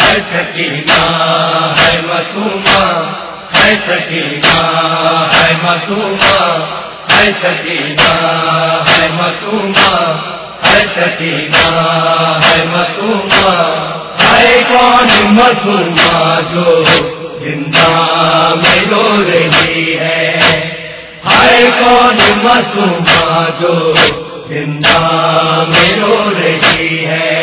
ہے سکینہ ہے مسوما ہے سکینہ ہے مسوما ہے سکینہ ہے مسوما ہے سکینہ ہے مسوما ہے کون مسوما جو زندہ میں رو رہی ہے۔ ہے کون مسوما جو زندہ میں رو رہی ہے۔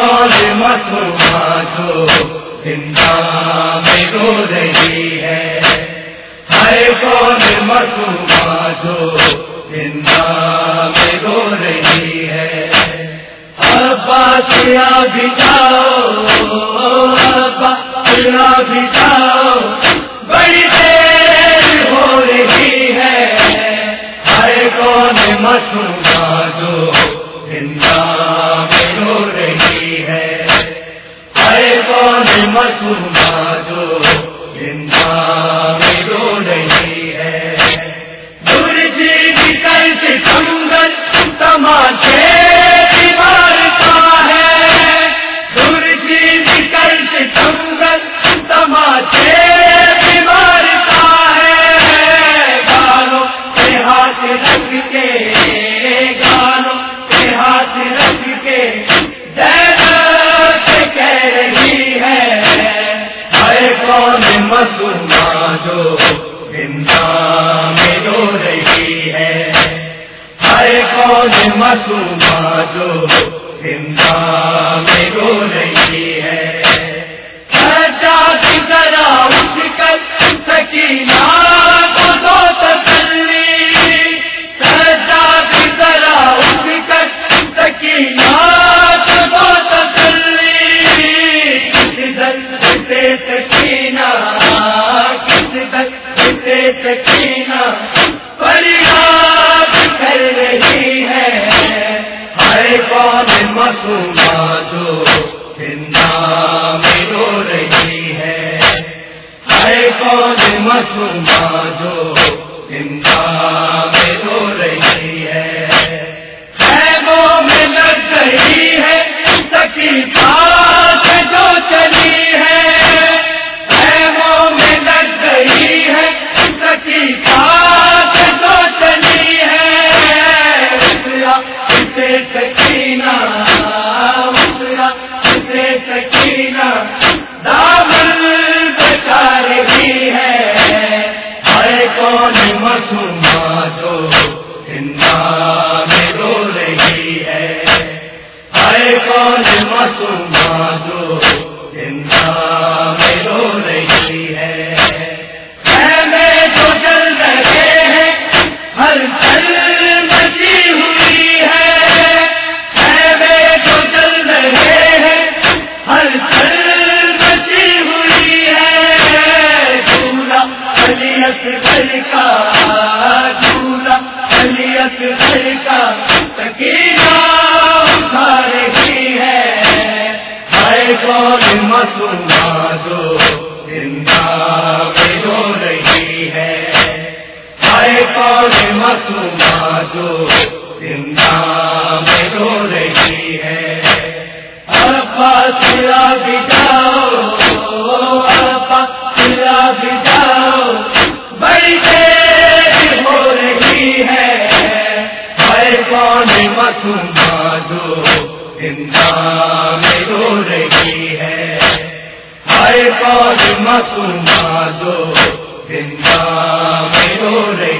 اور کون جو زندہ میں رو رہی ہے۔ ہر کون مسوما تماچے کون کون جو زندہ میں رو رہی ہے۔ ہر کون مسوما جو زندہ میں رو رہی ہے۔ خیموں میں لگ رہی ہے سکی جو جو زندہ میں رو رہی ہے جو رہی ہے ابا سلا ابا سلا بڑی دیر ہو رہی ہے ہر کون جو میں رو رہی ہے۔ ہر پاس مسوما جو زندہ میں رو رہی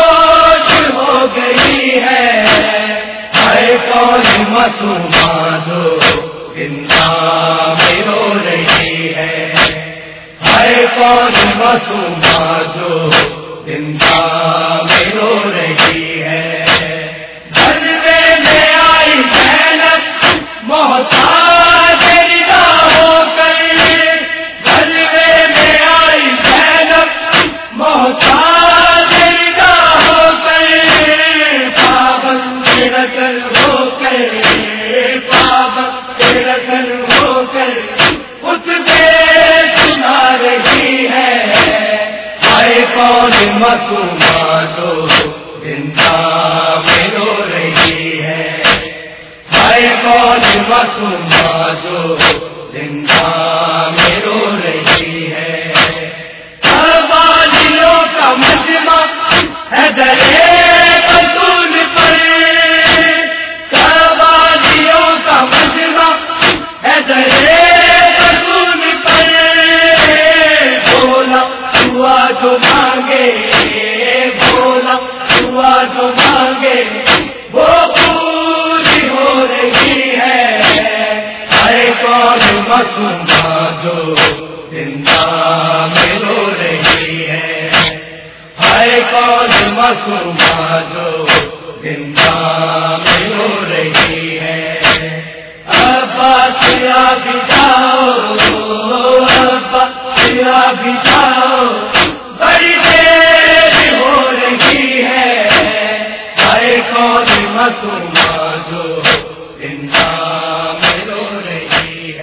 جو زندہ میں رو رہی ہے۔ ہے کون مسوما جو زندہ رکن ہو کر ہو کر اس سنا رہی ہے۔ آئے کون مسوما زندہ میں رو رہی ہے۔ آئے کون مسوما کون جو زندہ میں رو رہی ہے۔ ہائے کون مسما جو زندہ میں رو رہی ہے۔ ابا سیا بھی ابا سیا بھی